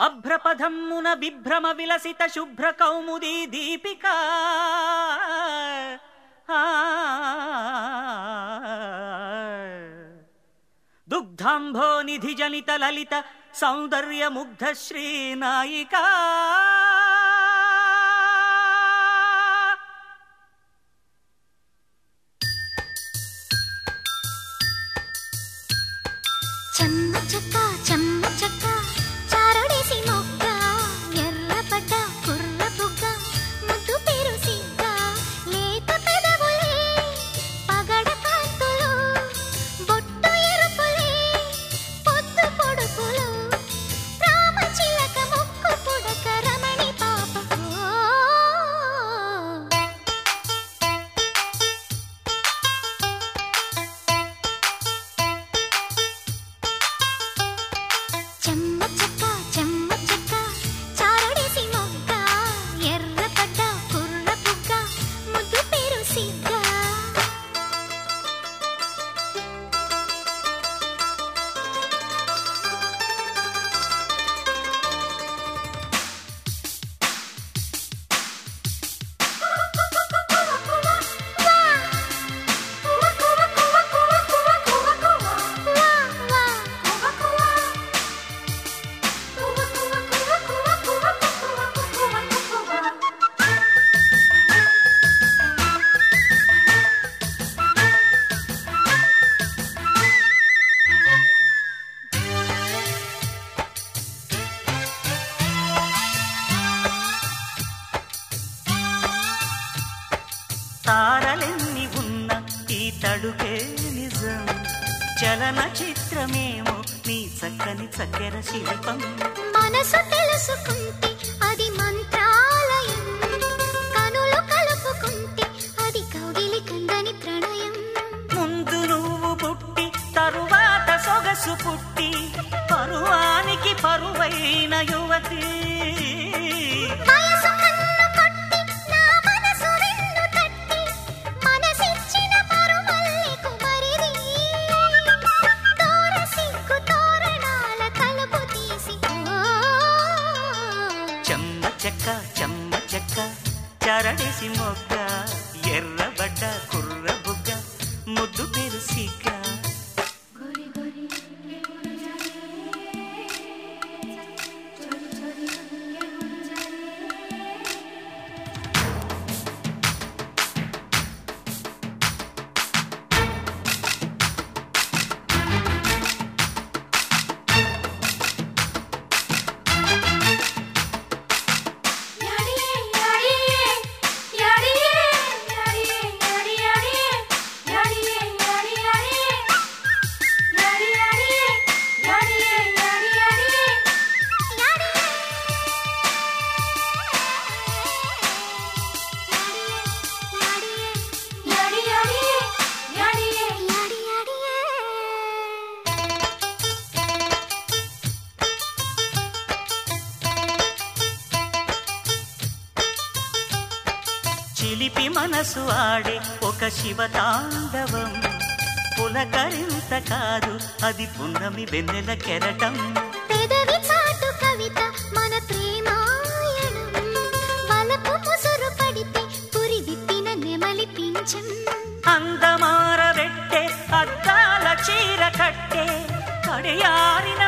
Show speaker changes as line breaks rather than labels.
అభ్రపథమ్మున బిభ్రమ విలసిత శుభ్ర కౌముదీ దీపిక ఆ. దుగ్ధాంభో నిధి జనిత లలిత సౌందర్య ముగ్ధ శ్రీనాయికా
చెమ్మ చెక్క చెమ్మ చెక్క
తారలెన్ని ఉన్న ఈ తడుకే నిజం. చలన చిత్రమేమో నీ చక్కని చక్కెర శిల్పం.
మనసు తెలుసుకుంటే అది మంత్రాలయం. కనులు కలుపుకుంటే అది కౌగిలి కందని ప్రణయం.
ముందు నువ్వు పుట్టి తరువాత సొగసు పుట్టి పరువానికి పరువైన యువతి. చెక్క చెమ్మ చెక్క చరడేసి మొగ్గ ఎర్రబడ్డ కుర్ర బుగ్గ ముద్దు పెరుసిగా చిలిపి మనసు ఆడే ఒక శివతాండవం పులకరింత కాదు అది పున్నమి వెన్నెల కెరటం.
పెదవి చాటు కవిత మన ప్రేమాయణం. వలపు ముసురు పడితే పురి విప్పిన నెమలి పింఛం.
అందమారబెట్టే అద్దాల చీర కట్టే కడియారిన